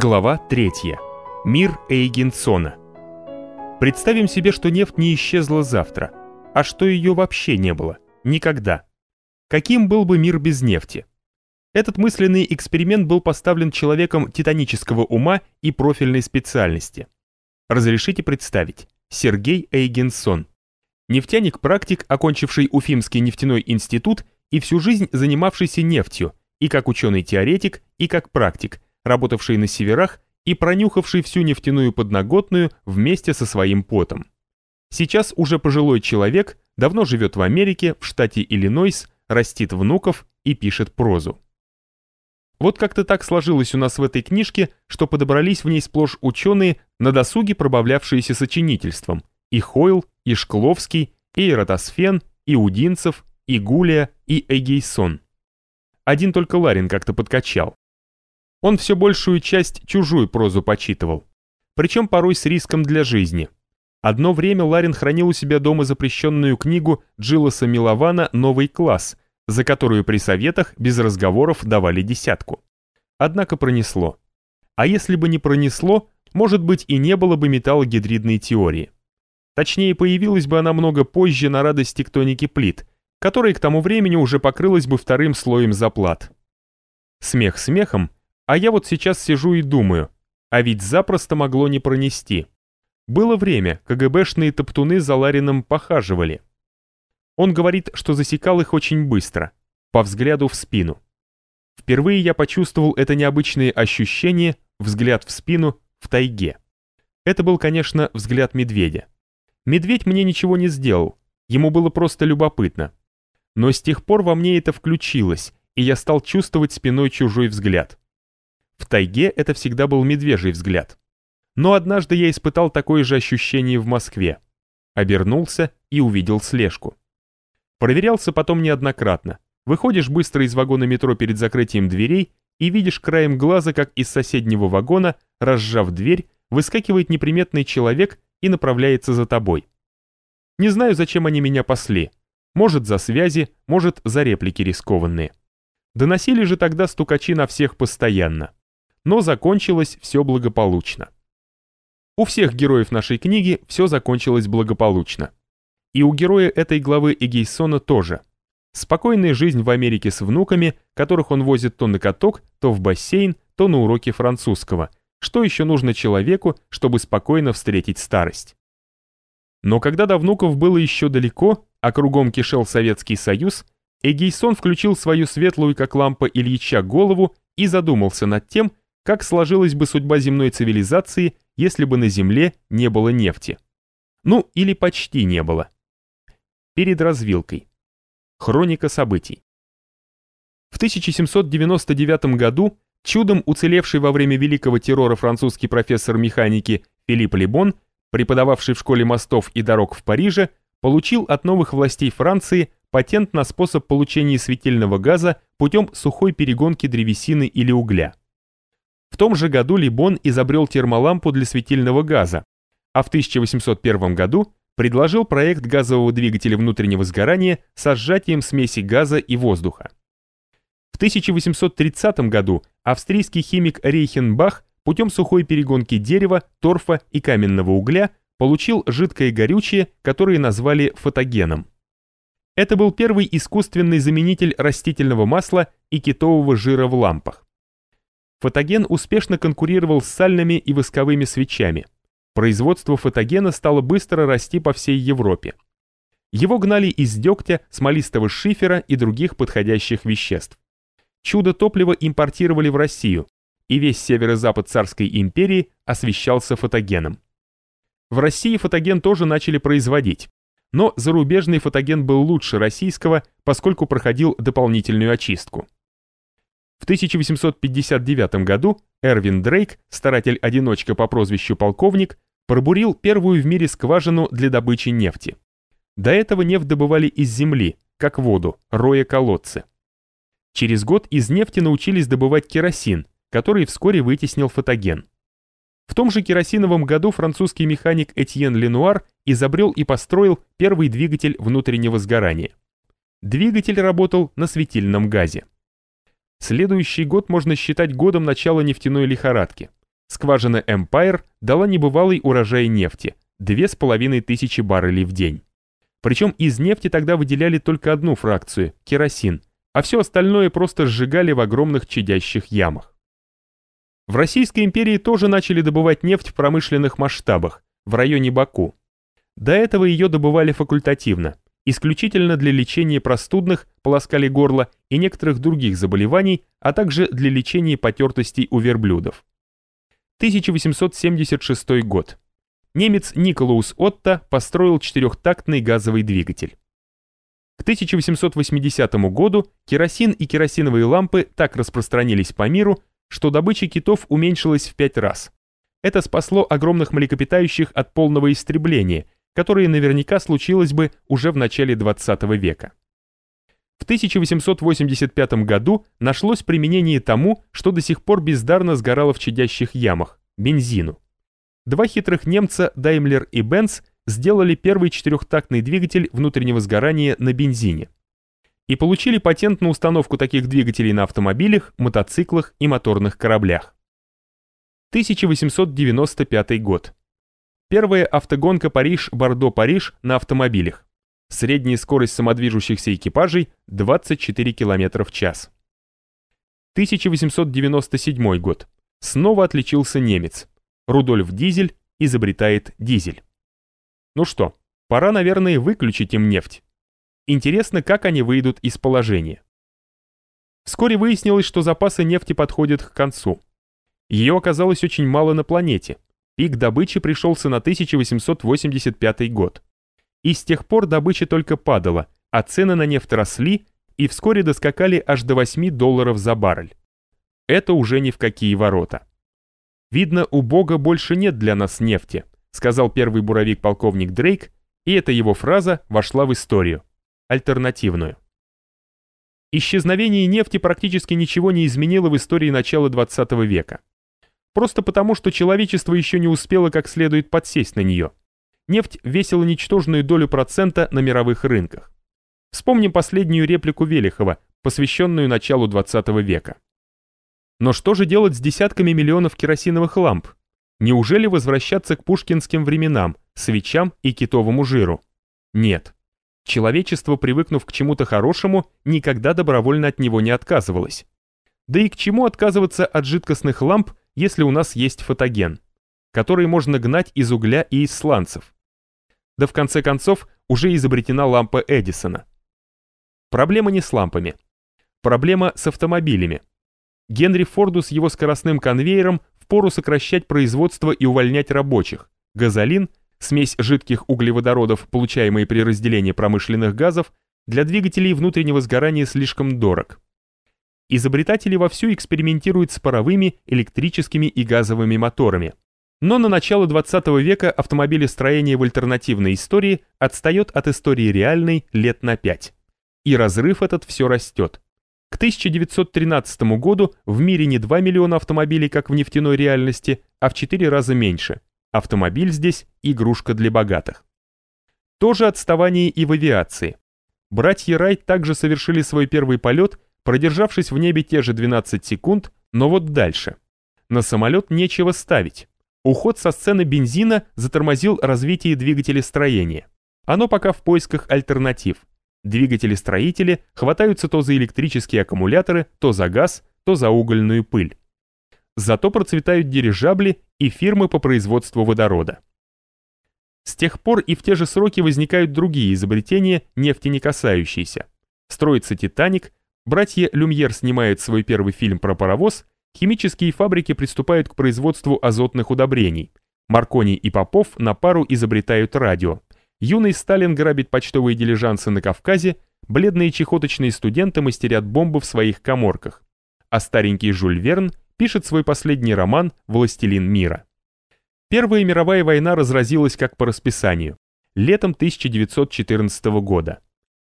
Глава 3. Мир Эйгенсона. Представим себе, что нефть не исчезла завтра, а что ее вообще не было. Никогда. Каким был бы мир без нефти? Этот мысленный эксперимент был поставлен человеком титанического ума и профильной специальности. Разрешите представить. Сергей Эйгенсон. Нефтяник-практик, окончивший Уфимский нефтяной институт и всю жизнь занимавшийся нефтью, и как ученый-теоретик, и как практик – работавший на северах и пронюхавший всю нефтяную подноготную вместе со своим потом. Сейчас уже пожилой человек, давно живет в Америке, в штате Иллинойс, растит внуков и пишет прозу. Вот как-то так сложилось у нас в этой книжке, что подобрались в ней сплошь ученые, на досуге пробавлявшиеся сочинительством. И Хойл, и Шкловский, и Эратосфен, и Удинцев, и Гулия, и Эгейсон. Один только Ларин как-то подкачал. Он все большую часть чужую прозу почитывал, причем порой с риском для жизни. Одно время Ларин хранил у себя дома запрещенную книгу Джилоса Милована «Новый класс», за которую при советах без разговоров давали десятку. Однако пронесло. А если бы не пронесло, может быть и не было бы металлогидридной теории. Точнее, появилась бы она много позже на радость тектоники плит, которая к тому времени уже покрылась бы вторым слоем заплат. Смех смехом, а я вот сейчас сижу и думаю, а ведь запросто могло не пронести. Было время, КГБшные топтуны за Ларином похаживали. Он говорит, что засекал их очень быстро, по взгляду в спину. Впервые я почувствовал это необычное ощущение, взгляд в спину, в тайге. Это был, конечно, взгляд медведя. Медведь мне ничего не сделал, ему было просто любопытно. Но с тех пор во мне это включилось, и я стал чувствовать спиной чужой взгляд. В тайге это всегда был медвежий взгляд. Но однажды я испытал такое же ощущение в Москве. Обернулся и увидел слежку. Проверялся потом неоднократно. Выходишь быстро из вагона метро перед закрытием дверей и видишь краем глаза, как из соседнего вагона, разжав дверь, выскакивает неприметный человек и направляется за тобой. Не знаю, зачем они меня пасли. Может, за связи, может, за реплики рискованные. Доносили же тогда стукачи на всех постоянно но закончилось все благополучно. У всех героев нашей книги все закончилось благополучно. И у героя этой главы Эгейсона тоже. Спокойная жизнь в Америке с внуками, которых он возит то на каток, то в бассейн, то на уроки французского. Что еще нужно человеку, чтобы спокойно встретить старость? Но когда до внуков было еще далеко, а кругом кишел Советский Союз, Эгейсон включил свою светлую, как лампа Ильича, голову и задумался над тем, как сложилась бы судьба земной цивилизации, если бы на Земле не было нефти. Ну, или почти не было. Перед развилкой. Хроника событий. В 1799 году чудом уцелевший во время Великого террора французский профессор механики Филипп Лебон, преподававший в школе мостов и дорог в Париже, получил от новых властей Франции патент на способ получения светильного газа путем сухой перегонки древесины или угля. В том же году Либон изобрел термолампу для светильного газа, а в 1801 году предложил проект газового двигателя внутреннего сгорания со сжатием смеси газа и воздуха. В 1830 году австрийский химик Рейхенбах путем сухой перегонки дерева, торфа и каменного угля получил жидкое горючее, которое назвали фотогеном. Это был первый искусственный заменитель растительного масла и китового жира в лампах. Фотоген успешно конкурировал с сальными и восковыми свечами. Производство фотогена стало быстро расти по всей Европе. Его гнали из дегтя, смолистого шифера и других подходящих веществ. Чудо-топливо импортировали в Россию, и весь северо-запад царской империи освещался фотогеном. В России фотоген тоже начали производить, но зарубежный фотоген был лучше российского, поскольку проходил дополнительную очистку. В 1859 году Эрвин Дрейк, старатель-одиночка по прозвищу полковник, пробурил первую в мире скважину для добычи нефти. До этого нефть добывали из земли, как воду, роя колодцы. Через год из нефти научились добывать керосин, который вскоре вытеснил фотоген. В том же керосиновом году французский механик Этьен Ленуар изобрел и построил первый двигатель внутреннего сгорания. Двигатель работал на светильном газе. Следующий год можно считать годом начала нефтяной лихорадки. скважина Empire дала небывалый урожай нефти – 2500 баррелей в день. Причем из нефти тогда выделяли только одну фракцию – керосин, а все остальное просто сжигали в огромных чадящих ямах. В Российской империи тоже начали добывать нефть в промышленных масштабах, в районе Баку. До этого ее добывали факультативно, исключительно для лечения простудных, полоскали горло и некоторых других заболеваний, а также для лечения потертостей у верблюдов. 1876 год. Немец Николаус Отто построил четырехтактный газовый двигатель. К 1880 году керосин и керосиновые лампы так распространились по миру, что добыча китов уменьшилась в пять раз. Это спасло огромных млекопитающих от полного истребления, которое наверняка случилось бы уже в начале 20 века. В 1885 году нашлось применение тому, что до сих пор бездарно сгорало в чадящих ямах – бензину. Два хитрых немца Daimler и Benz сделали первый четырехтактный двигатель внутреннего сгорания на бензине и получили патент на установку таких двигателей на автомобилях, мотоциклах и моторных кораблях. 1895 год. Первая автогонка Париж-Бордо-Париж на автомобилях. Средняя скорость самодвижущихся экипажей 24 км в час. 1897 год. Снова отличился немец. Рудольф Дизель изобретает дизель. Ну что, пора, наверное, выключить им нефть. Интересно, как они выйдут из положения. Вскоре выяснилось, что запасы нефти подходят к концу. Ее оказалось очень мало на планете. Пик добычи пришелся на 1885 год. И с тех пор добыча только падала, а цены на нефть росли и вскоре доскакали аж до 8 долларов за баррель. Это уже ни в какие ворота. «Видно, у Бога больше нет для нас нефти», сказал первый буровик полковник Дрейк, и эта его фраза вошла в историю альтернативную. Исчезновение нефти практически ничего не изменило в истории начала 20 века. Просто потому, что человечество еще не успело как следует подсесть на нее. Нефть весила ничтожную долю процента на мировых рынках. Вспомним последнюю реплику Велихова, посвященную началу 20 века. Но что же делать с десятками миллионов керосиновых ламп? Неужели возвращаться к пушкинским временам, свечам и китовому жиру? Нет. Человечество, привыкнув к чему-то хорошему, никогда добровольно от него не отказывалось. Да и к чему отказываться от жидкостных ламп, если у нас есть фотоген, который можно гнать из угля и из сланцев? Да в конце концов уже изобретена лампа Эдисона. Проблема не с лампами. Проблема с автомобилями. Генри Форду с его скоростным конвейером впору сокращать производство и увольнять рабочих. Газолин смесь жидких углеводородов, получаемые при разделении промышленных газов, для двигателей внутреннего сгорания слишком дорог. Изобретатели вовсю экспериментируют с паровыми, электрическими и газовыми моторами. Но на начало 20 века автомобилестроение в альтернативной истории отстает от истории реальной лет на 5. И разрыв этот все растет. К 1913 году в мире не 2 миллиона автомобилей, как в нефтяной реальности, а в 4 раза меньше – Автомобиль здесь – игрушка для богатых. Тоже отставание и в авиации. Братья Райт также совершили свой первый полет, продержавшись в небе те же 12 секунд, но вот дальше. На самолет нечего ставить. Уход со сцены бензина затормозил развитие двигателестроения. Оно пока в поисках альтернатив. Двигатели-строители хватаются то за электрические аккумуляторы, то за газ, то за угольную пыль. Зато процветают дирижабли и фирмы по производству водорода. С тех пор и в те же сроки возникают другие изобретения, нефти не касающиеся. Строится «Титаник», братья Люмьер снимают свой первый фильм про паровоз, химические фабрики приступают к производству азотных удобрений, Маркони и Попов на пару изобретают радио, юный Сталин грабит почтовые дилижансы на Кавказе, бледные чехоточные студенты мастерят бомбы в своих коморках, а старенький Жюль Верн пишет свой последний роман «Властелин мира». Первая мировая война разразилась как по расписанию, летом 1914 года.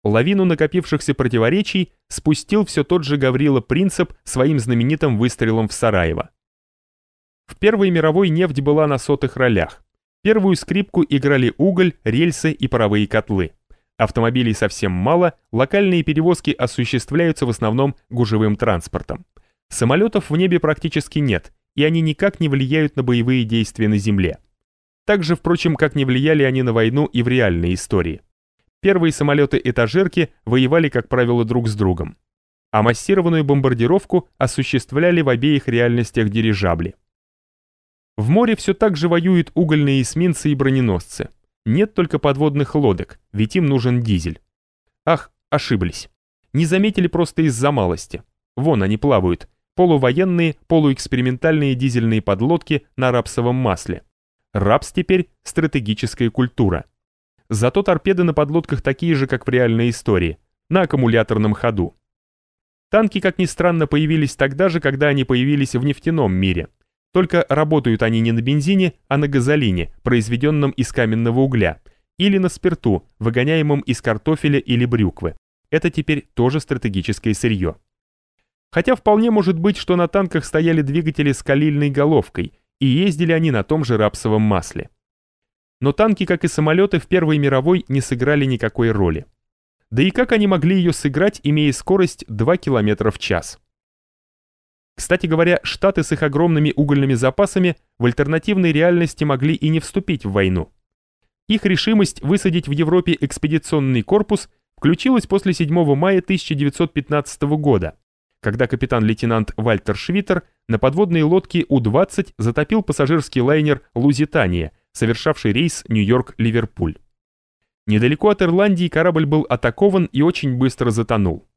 Лавину накопившихся противоречий спустил все тот же Гаврила Принцип своим знаменитым выстрелом в Сараево. В Первой мировой нефть была на сотых ролях. Первую скрипку играли уголь, рельсы и паровые котлы. Автомобилей совсем мало, локальные перевозки осуществляются в основном гужевым транспортом. Самолетов в небе практически нет, и они никак не влияют на боевые действия на Земле. Так же, впрочем, как не влияли они на войну и в реальной истории. Первые самолеты-этажерки воевали, как правило, друг с другом. А массированную бомбардировку осуществляли в обеих реальностях дирижабли. В море все так же воюют угольные эсминцы и броненосцы. Нет только подводных лодок, ведь им нужен дизель. Ах, ошиблись. Не заметили просто из-за малости. Вон они плавают. Полувоенные, полуэкспериментальные дизельные подлодки на рапсовом масле. Рапс теперь стратегическая культура. Зато торпеды на подлодках такие же, как в реальной истории, на аккумуляторном ходу. Танки, как ни странно, появились тогда же, когда они появились в нефтяном мире. Только работают они не на бензине, а на газолине, произведенном из каменного угля, или на спирту, выгоняемом из картофеля или брюквы. Это теперь тоже стратегическое сырье. Хотя вполне может быть, что на танках стояли двигатели с калильной головкой, и ездили они на том же рапсовом масле. Но танки, как и самолеты, в Первой мировой не сыграли никакой роли. Да и как они могли ее сыграть, имея скорость 2 км в час? Кстати говоря, Штаты с их огромными угольными запасами в альтернативной реальности могли и не вступить в войну. Их решимость высадить в Европе экспедиционный корпус включилась после 7 мая 1915 года, когда капитан-лейтенант Вальтер Швиттер на подводной лодке У-20 затопил пассажирский лайнер «Лузитания», совершавший рейс Нью-Йорк-Ливерпуль. Недалеко от Ирландии корабль был атакован и очень быстро затонул.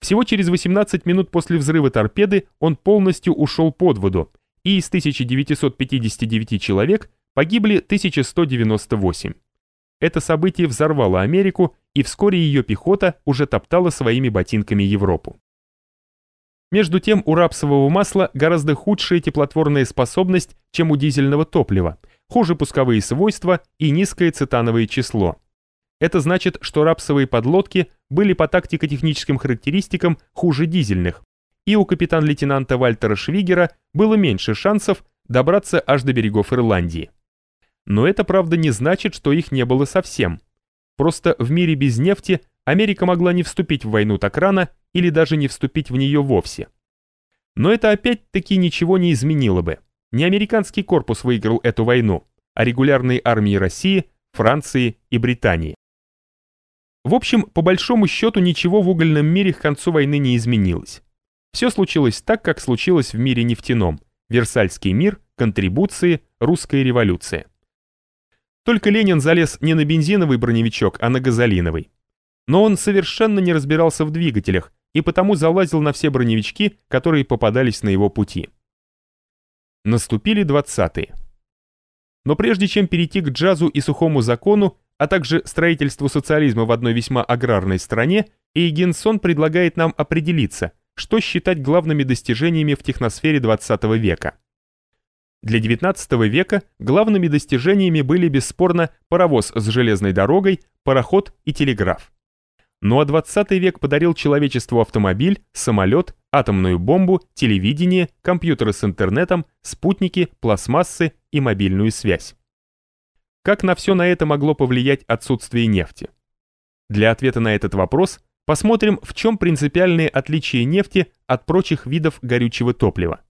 Всего через 18 минут после взрыва торпеды он полностью ушел под воду, и из 1959 человек погибли 1198. Это событие взорвало Америку, и вскоре ее пехота уже топтала своими ботинками Европу. Между тем у рапсового масла гораздо худшая теплотворная способность, чем у дизельного топлива, хуже пусковые свойства и низкое цитановое число. Это значит, что рапсовые подлодки были по тактико-техническим характеристикам хуже дизельных, и у капитан-лейтенанта Вальтера Швигера было меньше шансов добраться аж до берегов Ирландии. Но это, правда, не значит, что их не было совсем. Просто в мире без нефти Америка могла не вступить в войну так рано или даже не вступить в нее вовсе. Но это опять-таки ничего не изменило бы. Не американский корпус выиграл эту войну, а регулярные армии России, Франции и Британии. В общем, по большому счету ничего в угольном мире к концу войны не изменилось. Все случилось так, как случилось в мире нефтяном. Версальский мир, контрибуции, русская революция. Только Ленин залез не на бензиновый броневичок, а на газолиновый. Но он совершенно не разбирался в двигателях и потому залазил на все броневички, которые попадались на его пути. Наступили двадцатые. Но прежде чем перейти к джазу и сухому закону, а также строительству социализма в одной весьма аграрной стране, Эйгенсон предлагает нам определиться, что считать главными достижениями в техносфере 20 века. Для XIX века главными достижениями были бесспорно паровоз с железной дорогой, пароход и телеграф. Ну а 20 век подарил человечеству автомобиль, самолет, атомную бомбу, телевидение, компьютеры с интернетом, спутники, пластмассы и мобильную связь. Как на все на это могло повлиять отсутствие нефти? Для ответа на этот вопрос посмотрим, в чем принципиальные отличия нефти от прочих видов горючего топлива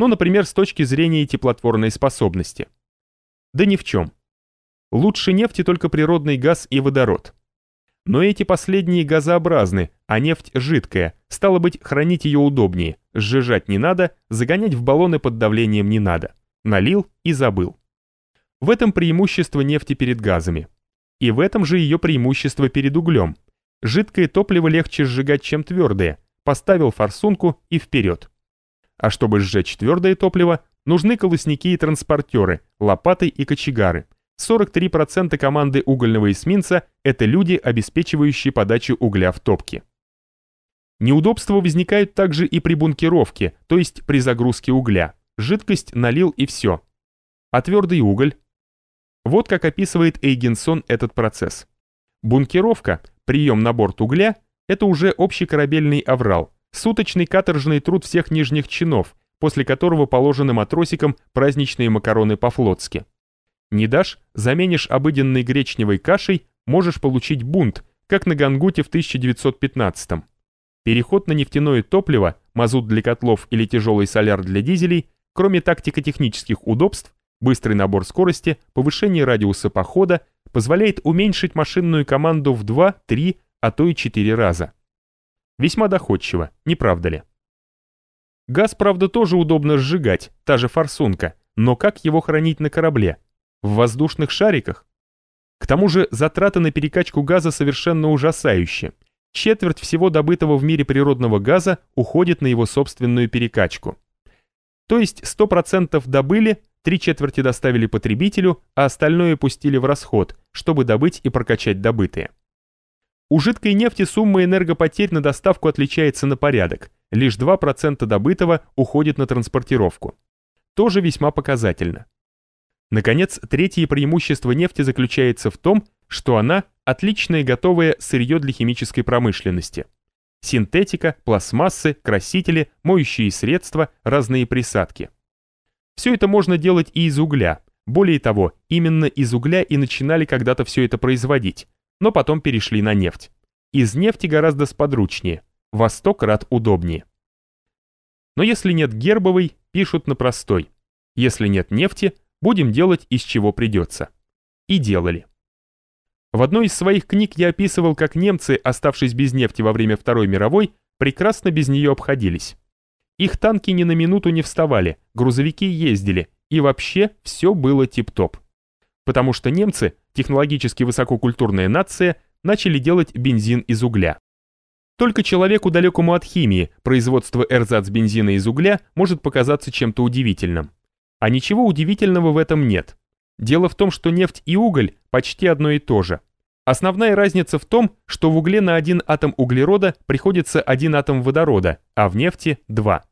ну, например, с точки зрения теплотворной способности. Да ни в чем. Лучше нефти только природный газ и водород. Но эти последние газообразны, а нефть жидкая, стало быть, хранить ее удобнее, сжижать не надо, загонять в баллоны под давлением не надо. Налил и забыл. В этом преимущество нефти перед газами. И в этом же ее преимущество перед углем. Жидкое топливо легче сжигать, чем твердое. Поставил форсунку и вперед. А чтобы сжечь твердое топливо, нужны колосники и транспортеры, лопаты и кочегары. 43% команды угольного эсминца – это люди, обеспечивающие подачу угля в топки. Неудобства возникают также и при бункеровке, то есть при загрузке угля. Жидкость налил и все. А твердый уголь? Вот как описывает Эйгенсон этот процесс. Бункеровка, прием на борт угля – это уже общекорабельный аврал – Суточный каторжный труд всех нижних чинов, после которого положены матросикам праздничные макароны по-флотски. Не дашь, заменишь обыденной гречневой кашей, можешь получить бунт, как на Гангуте в 1915 -м. Переход на нефтяное топливо мазут для котлов или тяжелый соляр для дизелей, кроме тактико-технических удобств, быстрый набор скорости, повышение радиуса похода, позволяет уменьшить машинную команду в 2, 3, а то и 4 раза. Весьма доходчиво, не правда ли? Газ, правда, тоже удобно сжигать, та же форсунка, но как его хранить на корабле? В воздушных шариках? К тому же затраты на перекачку газа совершенно ужасающие. Четверть всего добытого в мире природного газа уходит на его собственную перекачку. То есть 100% добыли, три четверти доставили потребителю, а остальное пустили в расход, чтобы добыть и прокачать добытые. У жидкой нефти сумма энергопотерь на доставку отличается на порядок, лишь 2% добытого уходит на транспортировку. Тоже весьма показательно. Наконец, третье преимущество нефти заключается в том, что она – отличное готовое сырье для химической промышленности. Синтетика, пластмассы, красители, моющие средства, разные присадки. Все это можно делать и из угля. Более того, именно из угля и начинали когда-то все это производить, но потом перешли на нефть. Из нефти гораздо сподручнее, во сто крат удобнее. Но если нет гербовой, пишут на простой. Если нет нефти, будем делать из чего придется. И делали. В одной из своих книг я описывал, как немцы, оставшись без нефти во время Второй мировой, прекрасно без нее обходились. Их танки ни на минуту не вставали, грузовики ездили, и вообще все было тип-топ. Потому что немцы, технологически высококультурная нация, начали делать бензин из угля. Только человеку далекому от химии производство эрзац бензина из угля может показаться чем-то удивительным. А ничего удивительного в этом нет. Дело в том, что нефть и уголь почти одно и то же. Основная разница в том, что в угле на один атом углерода приходится один атом водорода, а в нефти – два.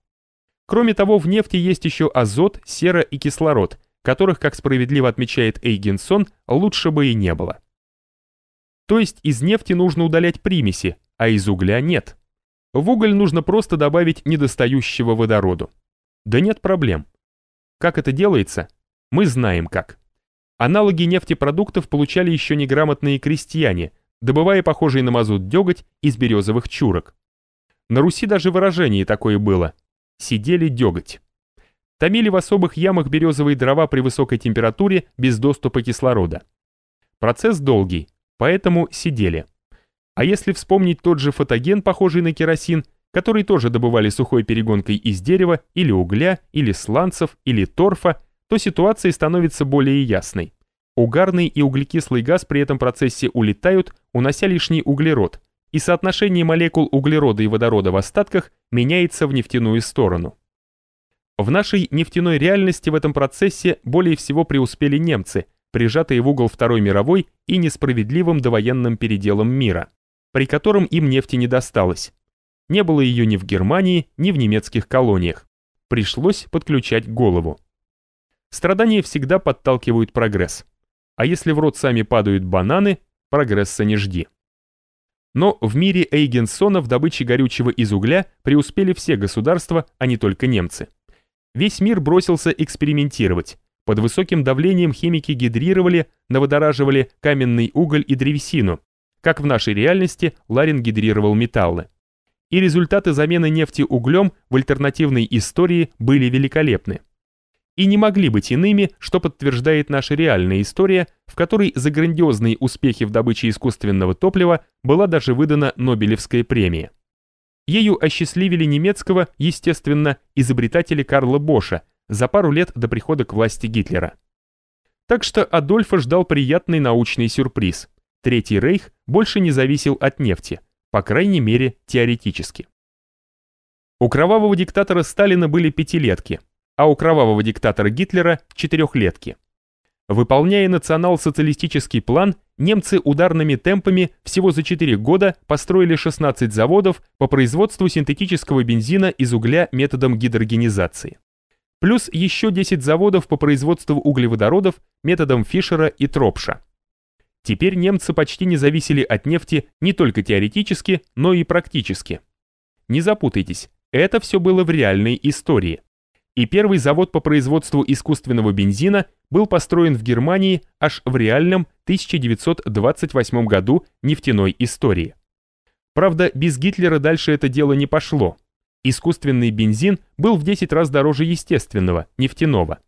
Кроме того, в нефти есть еще азот, сера и кислород, которых, как справедливо отмечает Эйгенсон, лучше бы и не было. То есть из нефти нужно удалять примеси, а из угля нет. В уголь нужно просто добавить недостающего водороду. Да нет проблем. Как это делается? Мы знаем как. Аналоги нефтепродуктов получали еще неграмотные крестьяне, добывая похожий на мазут деготь из березовых чурок. На Руси даже выражение такое было «сидели деготь». Томили в особых ямах березовые дрова при высокой температуре без доступа кислорода. Процесс долгий, поэтому сидели. А если вспомнить тот же фотоген, похожий на керосин, который тоже добывали сухой перегонкой из дерева или угля, или сланцев, или торфа, то ситуация становится более ясной. Угарный и углекислый газ при этом процессе улетают, унося лишний углерод, и соотношение молекул углерода и водорода в остатках меняется в нефтяную сторону. В нашей нефтяной реальности в этом процессе более всего преуспели немцы, прижатые в угол Второй мировой и несправедливым довоенным переделом мира, при котором им нефти не досталось. Не было ее ни в Германии, ни в немецких колониях. Пришлось подключать голову. Страдания всегда подталкивают прогресс. А если в рот сами падают бананы, прогресса не жди. Но в мире Эйгенсона в добыче горючего из угля преуспели все государства, а не только немцы. Весь мир бросился экспериментировать. Под высоким давлением химики гидрировали, наводораживали каменный уголь и древесину, как в нашей реальности Ларин гидрировал металлы. И результаты замены нефти углем в альтернативной истории были великолепны и не могли быть иными, что подтверждает наша реальная история, в которой за грандиозные успехи в добыче искусственного топлива была даже выдана Нобелевская премия. Ею осчастливили немецкого, естественно, изобретателя Карла Боша за пару лет до прихода к власти Гитлера. Так что Адольфа ждал приятный научный сюрприз. Третий рейх больше не зависел от нефти, по крайней мере, теоретически. У кровавого диктатора Сталина были пятилетки, а у кровавого диктатора Гитлера – четырехлетки. Выполняя национал-социалистический план, немцы ударными темпами всего за 4 года построили 16 заводов по производству синтетического бензина из угля методом гидрогенизации. Плюс еще 10 заводов по производству углеводородов методом Фишера и Тропша. Теперь немцы почти не зависели от нефти не только теоретически, но и практически. Не запутайтесь, это все было в реальной истории и первый завод по производству искусственного бензина был построен в Германии аж в реальном 1928 году нефтяной истории. Правда, без Гитлера дальше это дело не пошло. Искусственный бензин был в 10 раз дороже естественного, нефтяного.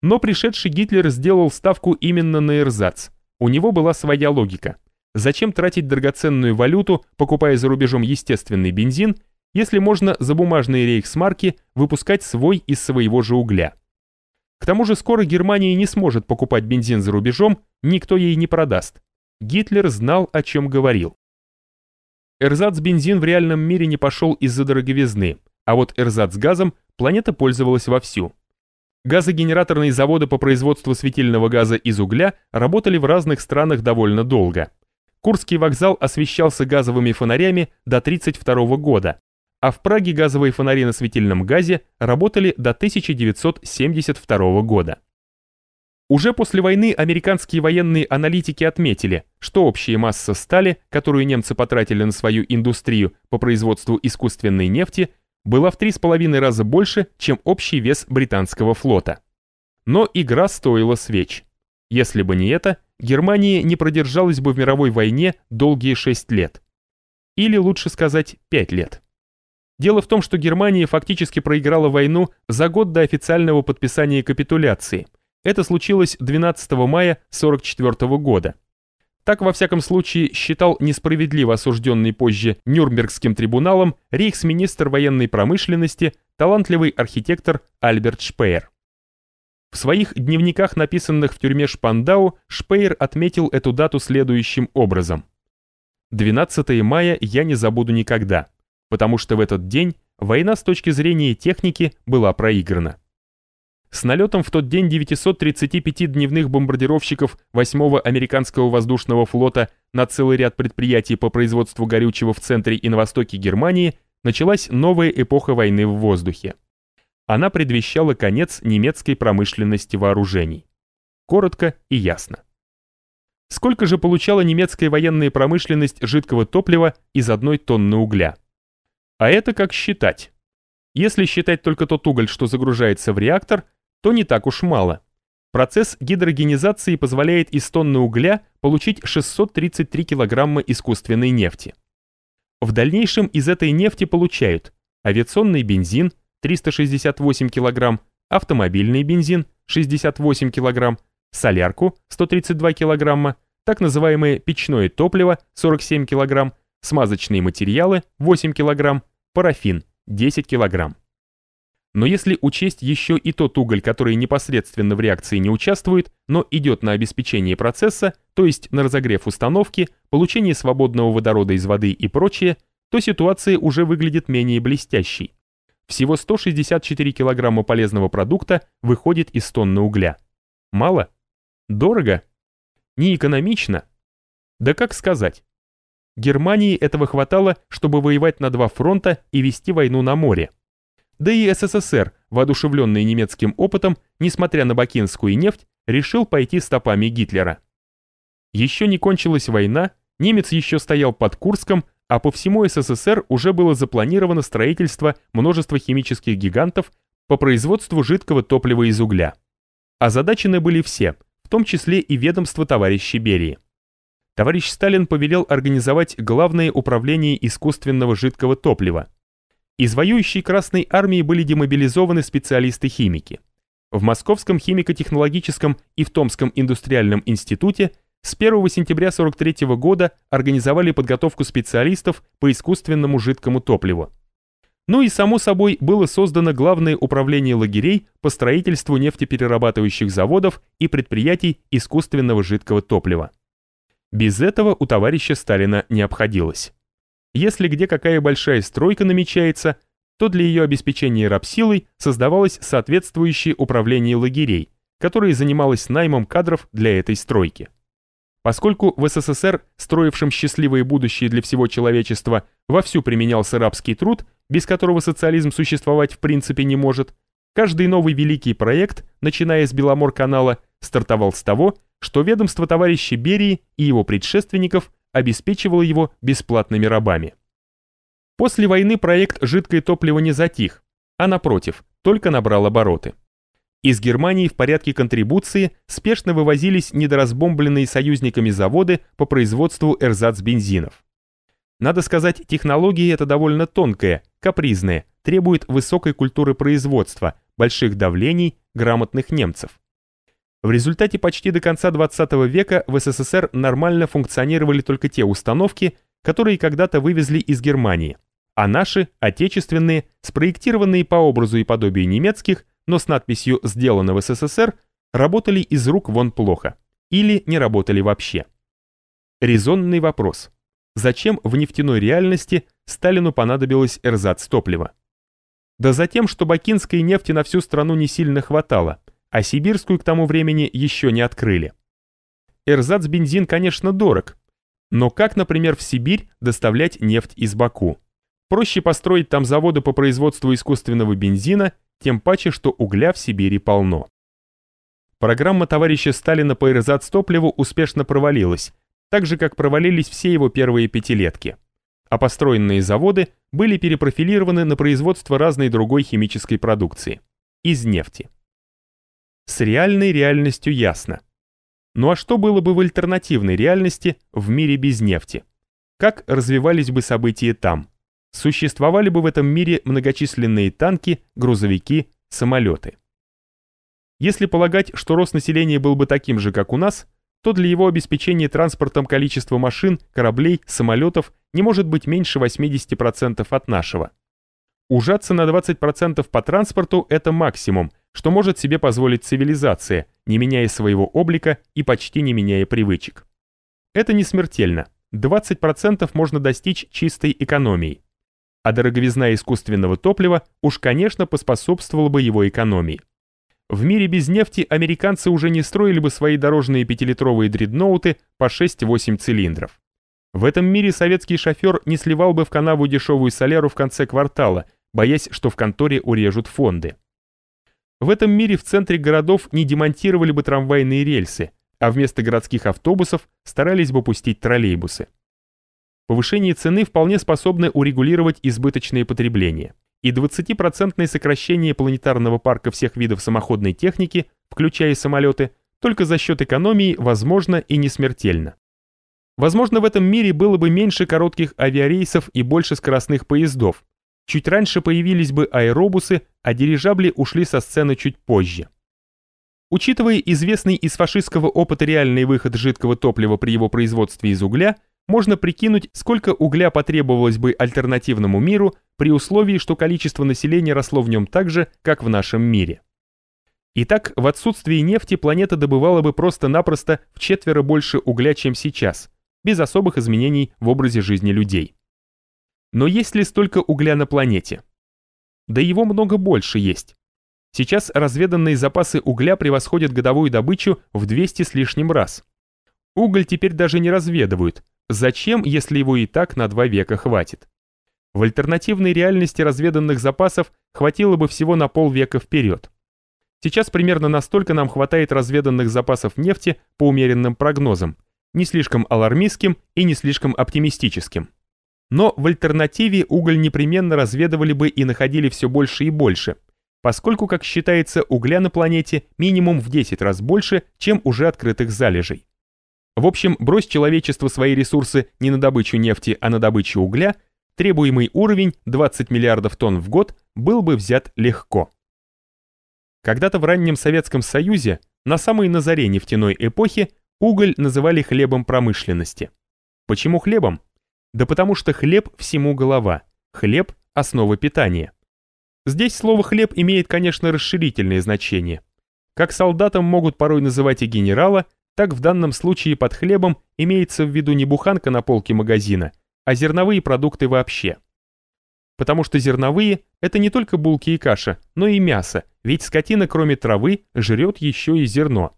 Но пришедший Гитлер сделал ставку именно на эрзац. У него была своя логика. Зачем тратить драгоценную валюту, покупая за рубежом естественный бензин, если можно за бумажные рейхсмарки выпускать свой из своего же угля? К тому же скоро Германия не сможет покупать бензин за рубежом, никто ей не продаст. Гитлер знал, о чем говорил. Эрзац-бензин в реальном мире не пошел из-за дороговизны, а вот эрзац-газом планета пользовалась вовсю. Газогенераторные заводы по производству светильного газа из угля работали в разных странах довольно долго. Курский вокзал освещался газовыми фонарями до 1932 года, а в Праге газовые фонари на светильном газе работали до 1972 года. Уже после войны американские военные аналитики отметили, что общая масса стали, которую немцы потратили на свою индустрию по производству искусственной нефти, была в 3,5 раза больше, чем общий вес британского флота. Но игра стоила свеч. Если бы не это, Германия не продержалась бы в мировой войне долгие 6 лет. Или лучше сказать 5 лет. Дело в том, что Германия фактически проиграла войну за год до официального подписания капитуляции. Это случилось 12 мая 1944 года. Так, во всяком случае, считал несправедливо осужденный позже Нюрнбергским трибуналом рейхсминистр военной промышленности, талантливый архитектор Альберт Шпеер. В своих дневниках, написанных в тюрьме Шпандау, Шпеер отметил эту дату следующим образом. 12 мая я не забуду никогда потому что в этот день война с точки зрения техники была проиграна. С налетом в тот день 935 дневных бомбардировщиков 8-го американского воздушного флота на целый ряд предприятий по производству горючего в центре и на востоке Германии началась новая эпоха войны в воздухе. Она предвещала конец немецкой промышленности вооружений. Коротко и ясно. Сколько же получала немецкая военная промышленность жидкого топлива из одной тонны угля? А это как считать. Если считать только тот уголь, что загружается в реактор, то не так уж мало. Процесс гидрогенизации позволяет из тонны угля получить 633 килограмма искусственной нефти. В дальнейшем из этой нефти получают авиационный бензин 368 килограмм, автомобильный бензин 68 килограмм, солярку 132 килограмма, так называемое печное топливо 47 килограмм, смазочные материалы 8 кг, парафин 10 кг. Но если учесть еще и тот уголь, который непосредственно в реакции не участвует, но идет на обеспечение процесса, то есть на разогрев установки, получение свободного водорода из воды и прочее, то ситуация уже выглядит менее блестящей. Всего 164 кг полезного продукта выходит из тонны угля. Мало? Дорого? Не экономично? Да как сказать? Германии этого хватало, чтобы воевать на два фронта и вести войну на море. Да и СССР, воодушевленный немецким опытом, несмотря на бакинскую нефть, решил пойти стопами Гитлера. Еще не кончилась война, немец еще стоял под Курском, а по всему СССР уже было запланировано строительство множества химических гигантов по производству жидкого топлива из угля. Озадачены были все, в том числе и ведомство товарища Берии товарищ Сталин повелел организовать Главное управление искусственного жидкого топлива. Из воюющей Красной Армии были демобилизованы специалисты-химики. В Московском химико-технологическом и в Томском индустриальном институте с 1 сентября 1943 года организовали подготовку специалистов по искусственному жидкому топливу. Ну и само собой было создано Главное управление лагерей по строительству нефтеперерабатывающих заводов и предприятий искусственного жидкого топлива. Без этого у товарища Сталина не обходилось. Если где какая большая стройка намечается, то для ее обеспечения рабсилой создавалось соответствующее управление лагерей, которое занималось наймом кадров для этой стройки. Поскольку в СССР, строившем счастливое будущее для всего человечества, вовсю применялся рабский труд, без которого социализм существовать в принципе не может, каждый новый великий проект, начиная с Беломор-канала, стартовал с того, что ведомство товарища Берии и его предшественников обеспечивало его бесплатными рабами. После войны проект «Жидкое топливо» не затих, а напротив, только набрал обороты. Из Германии в порядке контрибуции спешно вывозились недоразбомбленные союзниками заводы по производству эрзац-бензинов. Надо сказать, технология эта довольно тонкая, капризная, требует высокой культуры производства, больших давлений, грамотных немцев. В результате почти до конца 20 века в СССР нормально функционировали только те установки, которые когда-то вывезли из Германии, а наши, отечественные, спроектированные по образу и подобию немецких, но с надписью «Сделано в СССР», работали из рук вон плохо или не работали вообще. Резонный вопрос. Зачем в нефтяной реальности Сталину понадобилось эрзац топлива? Да за тем, что бакинской нефти на всю страну не сильно хватало, а сибирскую к тому времени еще не открыли. Эрзац бензин, конечно, дорог, но как, например, в Сибирь доставлять нефть из Баку? Проще построить там заводы по производству искусственного бензина, тем паче, что угля в Сибири полно. Программа товарища Сталина по эрзац-топливу успешно провалилась, так же, как провалились все его первые пятилетки. А построенные заводы были перепрофилированы на производство разной другой химической продукции. Из нефти. С реальной реальностью ясно. Ну а что было бы в альтернативной реальности в мире без нефти? Как развивались бы события там? Существовали бы в этом мире многочисленные танки, грузовики, самолеты? Если полагать, что рост населения был бы таким же, как у нас, то для его обеспечения транспортом количество машин, кораблей, самолетов не может быть меньше 80% от нашего. Ужаться на 20% по транспорту – это максимум, что может себе позволить цивилизация, не меняя своего облика и почти не меняя привычек. Это не смертельно. 20% можно достичь чистой экономией. А дороговизна искусственного топлива уж, конечно, поспособствовала бы его экономии. В мире без нефти американцы уже не строили бы свои дорожные пятилитровые дредноуты по 6-8 цилиндров. В этом мире советский шофер не сливал бы в канаву дешевую соляру в конце квартала, боясь, что в конторе урежут фонды. В этом мире в центре городов не демонтировали бы трамвайные рельсы, а вместо городских автобусов старались бы пустить троллейбусы. Повышение цены вполне способны урегулировать избыточное потребление и 20% сокращение планетарного парка всех видов самоходной техники, включая самолеты, только за счет экономии возможно и не смертельно. Возможно, в этом мире было бы меньше коротких авиарейсов и больше скоростных поездов. Чуть раньше появились бы аэробусы, а дирижабли ушли со сцены чуть позже. Учитывая известный из фашистского опыта реальный выход жидкого топлива при его производстве из угля, можно прикинуть, сколько угля потребовалось бы альтернативному миру при условии, что количество населения росло в нем так же, как в нашем мире. Итак, в отсутствии нефти планета добывала бы просто-напросто в четверо больше угля, чем сейчас, без особых изменений в образе жизни людей. Но есть ли столько угля на планете? Да его много больше есть. Сейчас разведанные запасы угля превосходят годовую добычу в 200 с лишним раз. Уголь теперь даже не разведывают, Зачем, если его и так на два века хватит? В альтернативной реальности разведанных запасов хватило бы всего на полвека вперед. Сейчас примерно настолько нам хватает разведанных запасов нефти по умеренным прогнозам, не слишком алармистским и не слишком оптимистическим. Но в альтернативе уголь непременно разведывали бы и находили все больше и больше, поскольку, как считается, угля на планете минимум в 10 раз больше, чем уже открытых залежей. В общем, брось человечество свои ресурсы не на добычу нефти, а на добычу угля, требуемый уровень 20 миллиардов тонн в год был бы взят легко. Когда-то в раннем Советском Союзе, на самой назаре нефтяной эпохи, уголь называли хлебом промышленности. Почему хлебом? Да потому что хлеб всему голова, хлеб – основа питания. Здесь слово «хлеб» имеет, конечно, расширительное значение. Как солдатам могут порой называть и генерала, так в данном случае под хлебом имеется в виду не буханка на полке магазина, а зерновые продукты вообще. Потому что зерновые – это не только булки и каша, но и мясо, ведь скотина кроме травы жрет еще и зерно.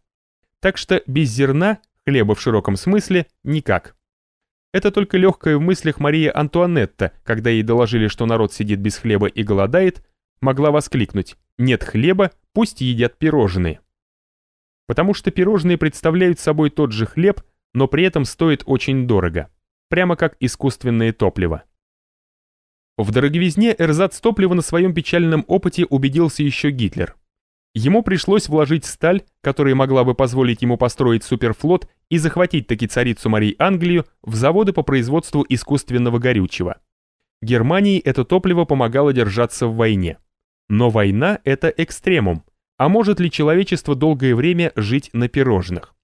Так что без зерна, хлеба в широком смысле, никак. Это только легкая в мыслях Мария Антуанетта, когда ей доложили, что народ сидит без хлеба и голодает, могла воскликнуть «Нет хлеба, пусть едят пирожные» потому что пирожные представляют собой тот же хлеб, но при этом стоят очень дорого, прямо как искусственное топливо. В дороговизне эрзац топлива на своем печальном опыте убедился еще Гитлер. Ему пришлось вложить сталь, которая могла бы позволить ему построить суперфлот и захватить таки царицу Марии Англию в заводы по производству искусственного горючего. Германии это топливо помогало держаться в войне. Но война – это экстремум. А может ли человечество долгое время жить на пирожных?